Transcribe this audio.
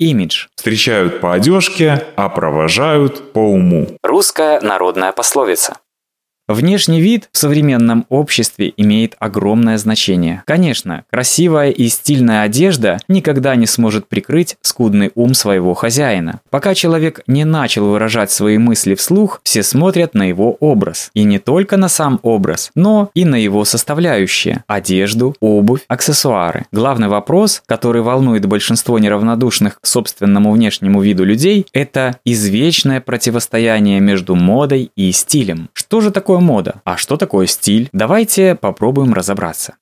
Имидж. Встречают по одежке, а провожают по уму. Русская народная пословица. Внешний вид в современном обществе имеет огромное значение. Конечно, красивая и стильная одежда никогда не сможет прикрыть скудный ум своего хозяина. Пока человек не начал выражать свои мысли вслух, все смотрят на его образ. И не только на сам образ, но и на его составляющие – одежду, обувь, аксессуары. Главный вопрос, который волнует большинство неравнодушных к собственному внешнему виду людей – это извечное противостояние между модой и стилем. Что же такое мода? А что такое стиль? Давайте попробуем разобраться.